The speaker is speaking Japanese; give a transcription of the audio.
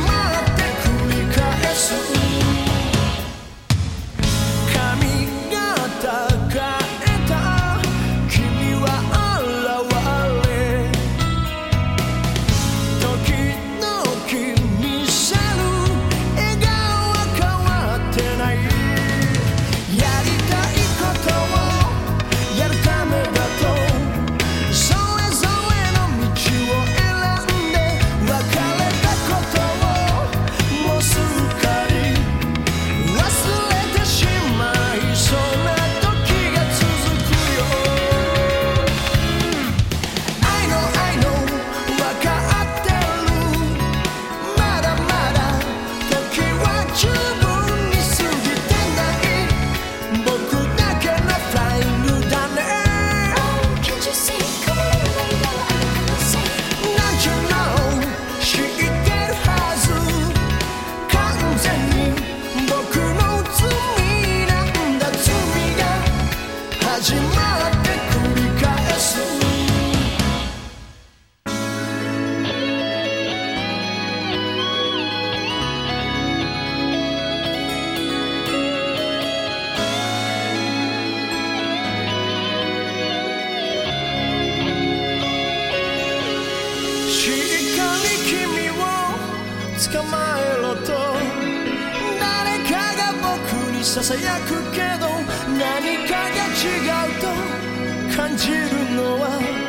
tomorrow 捕まえろと。誰かが僕にささやくけど何かが違うと感じるのは